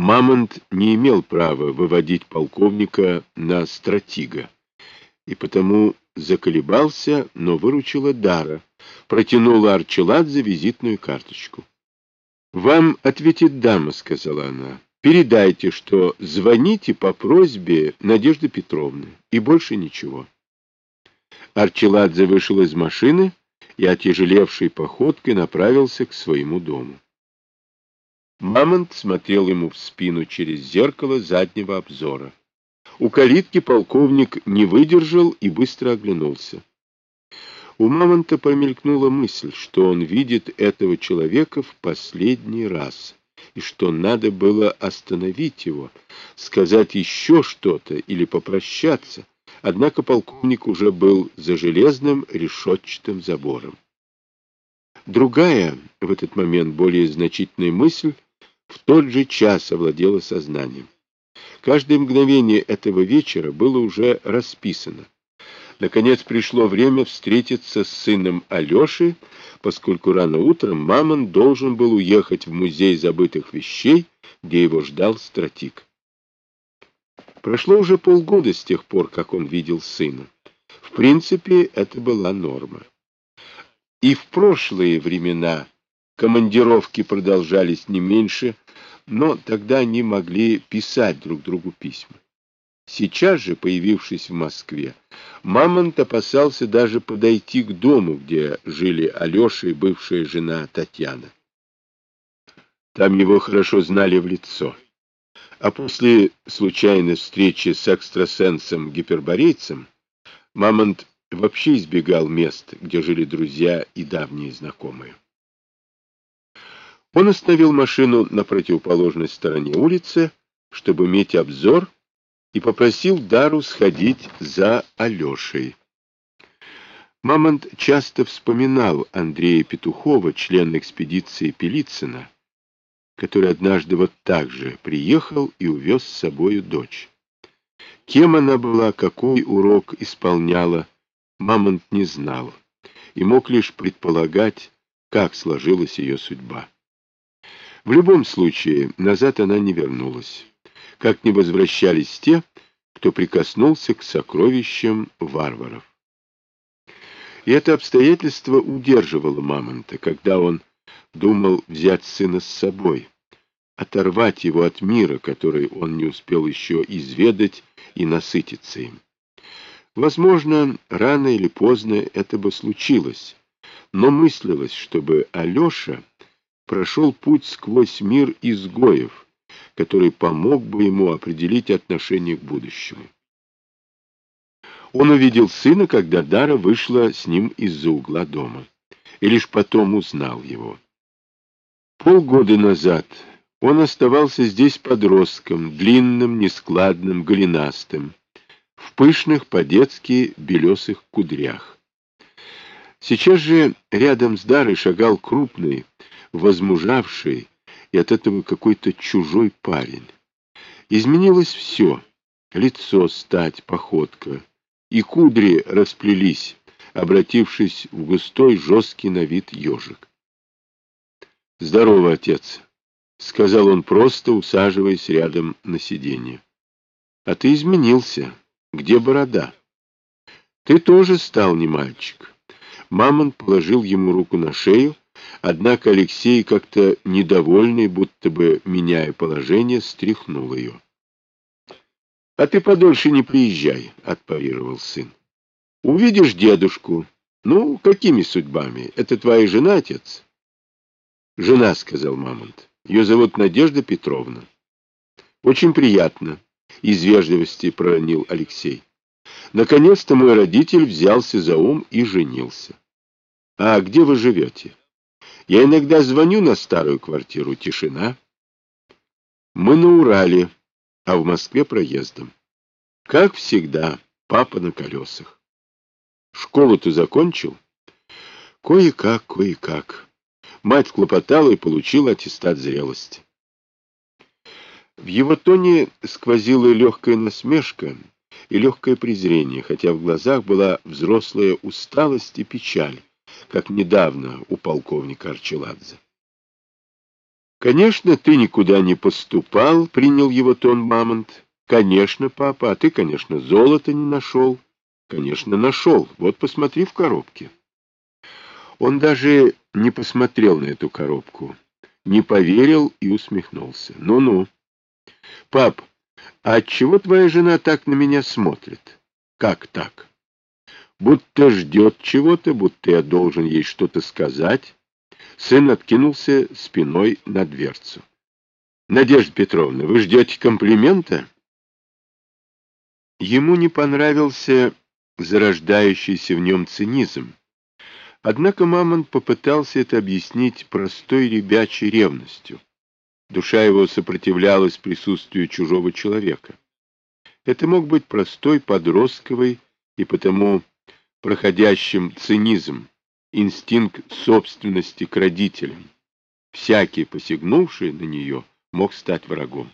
Мамонт не имел права выводить полковника на стратига, и потому заколебался, но выручила Дара, протянула Арчеладзе визитную карточку. — Вам ответит дама, — сказала она. — Передайте, что звоните по просьбе Надежды Петровны, и больше ничего. Арчеладзе вышел из машины и отяжелевшей походкой направился к своему дому. Мамонт смотрел ему в спину через зеркало заднего обзора. У калитки полковник не выдержал и быстро оглянулся. У Мамонта промелькнула мысль, что он видит этого человека в последний раз, и что надо было остановить его, сказать еще что-то или попрощаться, однако полковник уже был за железным решетчатым забором. Другая, в этот момент более значительная мысль, в тот же час овладело сознанием. Каждое мгновение этого вечера было уже расписано. Наконец пришло время встретиться с сыном Алеши, поскольку рано утром Мамон должен был уехать в музей забытых вещей, где его ждал стратик. Прошло уже полгода с тех пор, как он видел сына. В принципе, это была норма. И в прошлые времена Командировки продолжались не меньше, но тогда они могли писать друг другу письма. Сейчас же, появившись в Москве, Мамонт опасался даже подойти к дому, где жили Алеша и бывшая жена Татьяна. Там его хорошо знали в лицо. А после случайной встречи с экстрасенсом-гиперборейцем Мамонт вообще избегал мест, где жили друзья и давние знакомые. Он остановил машину на противоположной стороне улицы, чтобы иметь обзор, и попросил Дару сходить за Алешей. Мамонт часто вспоминал Андрея Петухова, члена экспедиции Пелицына, который однажды вот так же приехал и увез с собою дочь. Кем она была, какой урок исполняла, Мамонт не знал и мог лишь предполагать, как сложилась ее судьба. В любом случае, назад она не вернулась, как не возвращались те, кто прикоснулся к сокровищам варваров. И это обстоятельство удерживало Мамонта, когда он думал взять сына с собой, оторвать его от мира, который он не успел еще изведать и насытиться им. Возможно, рано или поздно это бы случилось, но мыслилось, чтобы Алеша прошел путь сквозь мир изгоев, который помог бы ему определить отношение к будущему. Он увидел сына, когда Дара вышла с ним из-за угла дома, и лишь потом узнал его. Полгода назад он оставался здесь подростком, длинным, нескладным, голенастым, в пышных по-детски белесых кудрях. Сейчас же рядом с Дарой шагал крупный, возмужавший и от этого какой-то чужой парень. Изменилось все — лицо, стать, походка, и кудри расплелись, обратившись в густой, жесткий на вид ежик. — Здорово, отец, — сказал он просто, усаживаясь рядом на сиденье. — А ты изменился. Где борода? — Ты тоже стал не мальчик. Мамон положил ему руку на шею, Однако Алексей, как-то недовольный, будто бы меняя положение, стряхнул ее. — А ты подольше не приезжай, — отпарировал сын. — Увидишь дедушку. Ну, какими судьбами? Это твоя жена, отец? — Жена, — сказал Мамонт. Ее зовут Надежда Петровна. — Очень приятно, — из вежливости проронил Алексей. Наконец-то мой родитель взялся за ум и женился. — А где вы живете? — я иногда звоню на старую квартиру, тишина. Мы на Урале, а в Москве проездом. Как всегда, папа на колесах. Школу ты закончил? Кое-как, кое-как. Мать хлопотала и получила аттестат зрелости. В его тоне сквозила легкая насмешка и легкое презрение, хотя в глазах была взрослая усталость и печаль как недавно у полковника Арчеладзе. Конечно, ты никуда не поступал, принял его тон Мамонт. Конечно, папа, а ты, конечно, золото не нашел. Конечно, нашел. Вот посмотри в коробке. Он даже не посмотрел на эту коробку, не поверил и усмехнулся. Ну-ну. Пап, а отчего твоя жена так на меня смотрит? Как так? Будто ждет чего-то, будто я должен ей что-то сказать. Сын откинулся спиной на дверцу. Надежда Петровна, вы ждете комплимента? Ему не понравился зарождающийся в нем цинизм. Однако Мамонт попытался это объяснить простой ребячей ревностью. Душа его сопротивлялась присутствию чужого человека. Это мог быть простой подростковый и потому проходящим цинизм, инстинкт собственности к родителям. Всякий, посягнувший на нее, мог стать врагом.